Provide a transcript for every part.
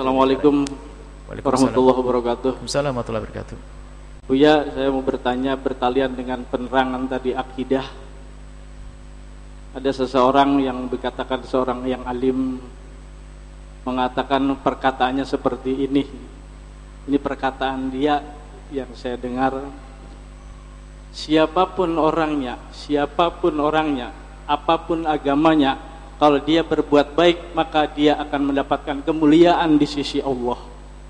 Assalamualaikum warahmatullahi wabarakatuh. Waalaikumsalam warahmatullahi wabarakatuh. Buya, saya mau bertanya bertalian dengan penerangan tadi akidah. Ada seseorang yang berkatakan seorang yang alim mengatakan perkataannya seperti ini. Ini perkataan dia yang saya dengar. Siapa pun orangnya, siapa pun orangnya, apa pun agamanya, kalau dia berbuat baik maka dia akan mendapatkan kemuliaan di sisi Allah.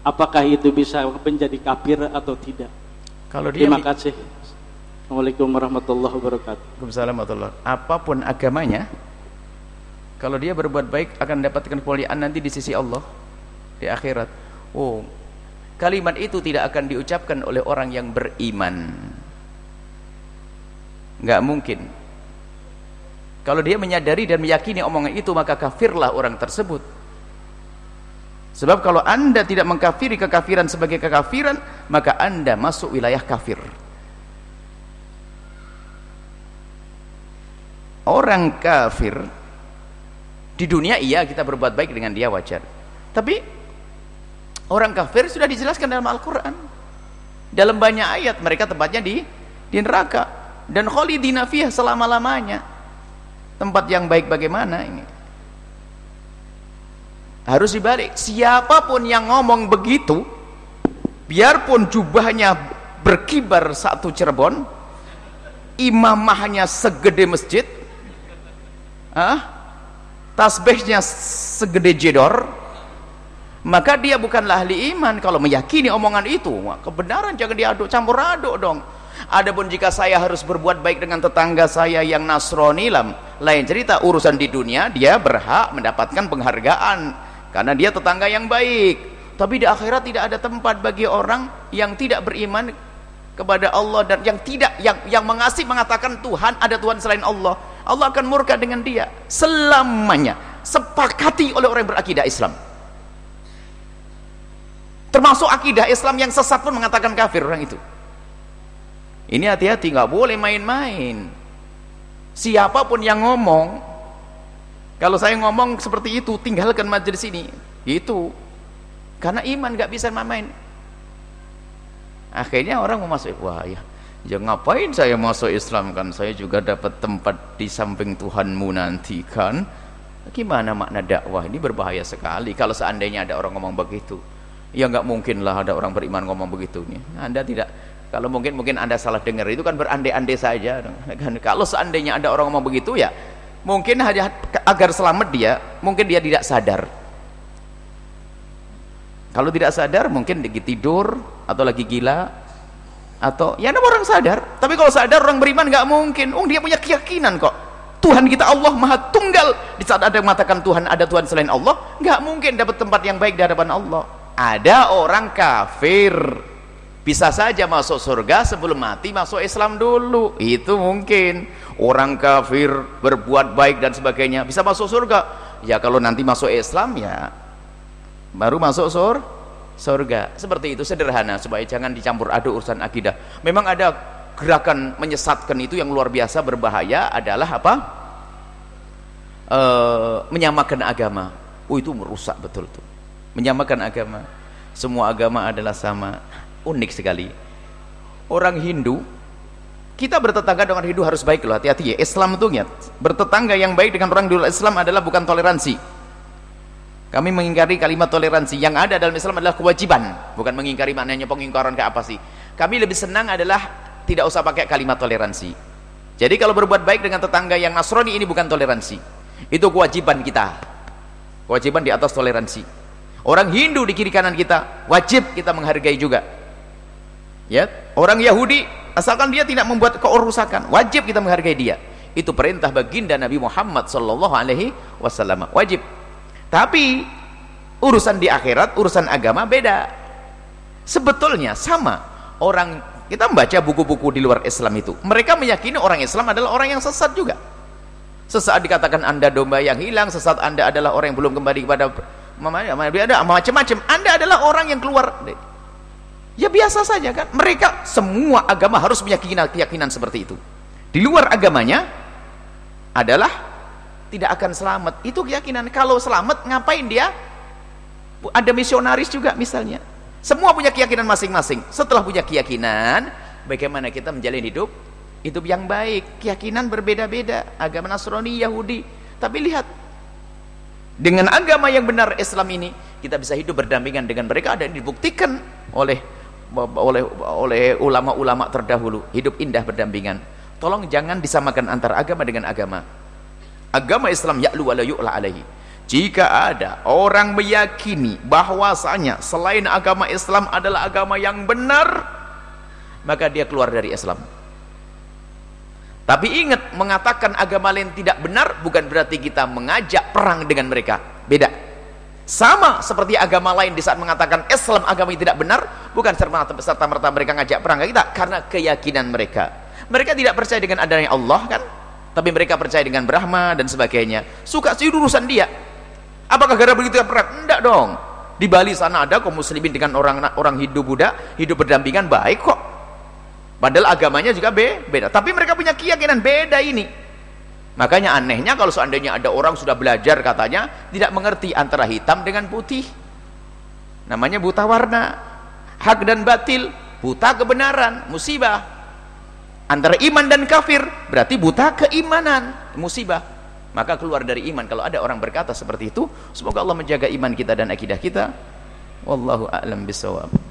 Apakah itu bisa menjadi kafir atau tidak? Kalau dia Terima kasih. Assalamualaikum warahmatullahi wabarakatuh. Waalaikumsalam warahmatullahi Apa pun agamanya, kalau dia berbuat baik akan mendapatkan kemuliaan nanti di sisi Allah di akhirat. Oh, kalimat itu tidak akan diucapkan oleh orang yang beriman. Enggak mungkin. Kalau dia menyadari dan meyakini omongan itu maka kafirlah orang tersebut. Sebab kalau anda tidak mengkafiri kekafiran sebagai kekafiran, maka anda masuk wilayah kafir. Orang kafir di dunia iya kita berbuat baik dengan dia wajar. Tapi orang kafir sudah dijelaskan dalam Al-Qur'an. Dalam banyak ayat mereka tempatnya di di neraka dan khalidina fiha selama-lamanya. Tempat yang baik bagaimana ini? harus dibalik. Siapa pun yang ngomong begitu biarpun jubahnya berkibar satu Cirebon imamahnya segede masjid ah, tasbihnya segede jedor maka dia bukanlah ahli iman kalau meyakini omongan itu. Kebenaran jangan diaduk campur aduk dong adapun jika saya harus berbuat baik dengan tetangga saya yang nasrani lain cerita urusan di dunia dia berhak mendapatkan penghargaan karena dia tetangga yang baik. Tapi di akhirat tidak ada tempat bagi orang yang tidak beriman kepada Allah dan yang tidak yang yang mengasih mengatakan Tuhan ada Tuhan selain Allah. Allah akan murka dengan dia selamanya sepakati oleh orang yang berakidah Islam. Termasuk akidah Islam yang sesat pun mengatakan kafir orang itu ini hati-hati nggak boleh main-main siapa pun yang ngomong kalau saya ngomong seperti itu, tinggalkan majelis ini. Itu. Karena iman gak bisa main. Akhirnya orang mau masuk, wah ya, ya ngapain saya masuk Islam kan? Saya juga dapat tempat di samping Tuhanmu nanti kan? Gimana makna dakwah? Ini berbahaya sekali kalau seandainya ada orang ngomong begitu. Ya nggak mungkin lah ada orang beriman ngomong begitu nih. Anda tidak kalau mungkin mungkin Anda salah dengar itu kan berandai-andai saja. Kan kalau seandainya ada orang ngomong begitu ya mungkin hanya agar selamat dia mungkin dia tidak sadar. Kalau tidak sadar mungkin lagi tidur atau lagi gila atau ya ada orang sadar. Tapi kalau sadar orang beriman nggak mungkin. Oh dia punya keyakinan kok. Tuhan kita Allah maha tunggal. Di saat ada yang mengatakan Tuhan ada Tuhan selain Allah nggak mungkin dapat tempat yang baik di hadapan Allah. Ada orang kafir bisa saja masuk surga sebelum mati masuk Islam dulu. Itu mungkin. Orang kafir berbuat baik dan sebagainya bisa masuk surga. Ya kalau nanti masuk Islam ya baru masuk sur surga. Seperti itu sederhana supaya jangan dicampur aduk urusan akidah. Memang ada gerakan menyesatkan itu yang luar biasa berbahaya adalah apa? E, menyamakan agama. Oh itu merusak betul tuh. Menyamakan agama. Semua agama adalah sama unik sekali. Orang Hindu kita bertetangga dengan Hindu harus baik loh hati-hati ya. Islam itu ya bertetangga yang baik dengan orang di Islam adalah bukan toleransi. Kami mengingkari kalimat toleransi. Yang ada dalam Islam adalah kewajiban bukan mengingkari maknanya pengingkaran ke apa sih. Kami lebih senang adalah tidak usah pakai kalimat toleransi. Jadi kalau berbuat baik dengan tetangga yang Nasrani ini bukan toleransi. Itu kewajiban kita. Kewajiban di atas toleransi. Orang Hindu di kiri kanan kita wajib kita menghargai juga ya orang Yahudi asalkan dia tidak membuat keurusakan wajib kita menghargai dia. Itu perintah baginda Nabi Muhammad sallallahu alaihi wasallam wajib. Tapi urusan di akhirat urusan agama beda. Sebetulnya sama. Orang kita membaca buku-buku di luar Islam itu. Mereka meyakini orang Islam adalah orang yang sesat juga. Sesaat dikatakan anda domba yang hilang sesaat anda adalah orang yang belum kembali kepada macam-macam. Anda adalah orang yang keluar ya biasa saja kan. Mereka semua agama harus punya keyakinan, keyakinan seperti itu. Di luar agamanya adalah tidak akan selamat. Itu keyakinan. Kalau selamat ngapain dia? Ada misionaris juga misalnya. Semua punya keyakinan masing-masing. Setelah punya keyakinan bagaimana kita menjalin hidup? Hidup yang baik. Keyakinan berbeda-beda. Agama Nasrani Yahudi. Tapi lihat dengan agama yang benar Islam ini kita bisa hidup berdampingan dengan mereka dan dibuktikan oleh oleh oleh ulama-ulama terdahulu hidup indah berdampingan tolong jangan disamakan antara agama dengan agama agama Islam ya'lu wa la yu'la alaihi jika ada orang meyakini bahwasanya selain agama Islam adalah agama yang benar, maka dia keluar dari Islam. Tapi ingat, mengatakan agama lain tidak benar bukan berarti kita mengajak perang dengan mereka. Beda. Sama seperti agama lain di saat mengatakan Islam agama tidak benar, bukan serta-merta mereka ngajak perang kita karena keyakinan mereka. Mereka tidak percaya dengan adanya Allah kan? Tapi mereka percaya dengan Brahma dan sebagainya. Suka sih urusan dia Apakah gara begitu perang? Enggak dong. Di Bali sana ada kaum muslimin dengan orang orang Hindu Buddha, hidup berdampingan baik kok. Padahal agamanya juga be beda. Tapi mereka punya keyakinan beda ini. Makanya anehnya kalau seandainya ada orang sudah belajar katanya tidak mengerti antara hitam dengan putih. Namanya buta warna. Hak dan batil, buta kebenaran, musibah. Antara iman dan kafir berarti buta keimanan, musibah maka keluar dari iman kalau ada orang berkata seperti itu semoga Allah menjaga iman kita dan akidah kita wallahu a'lam bisawab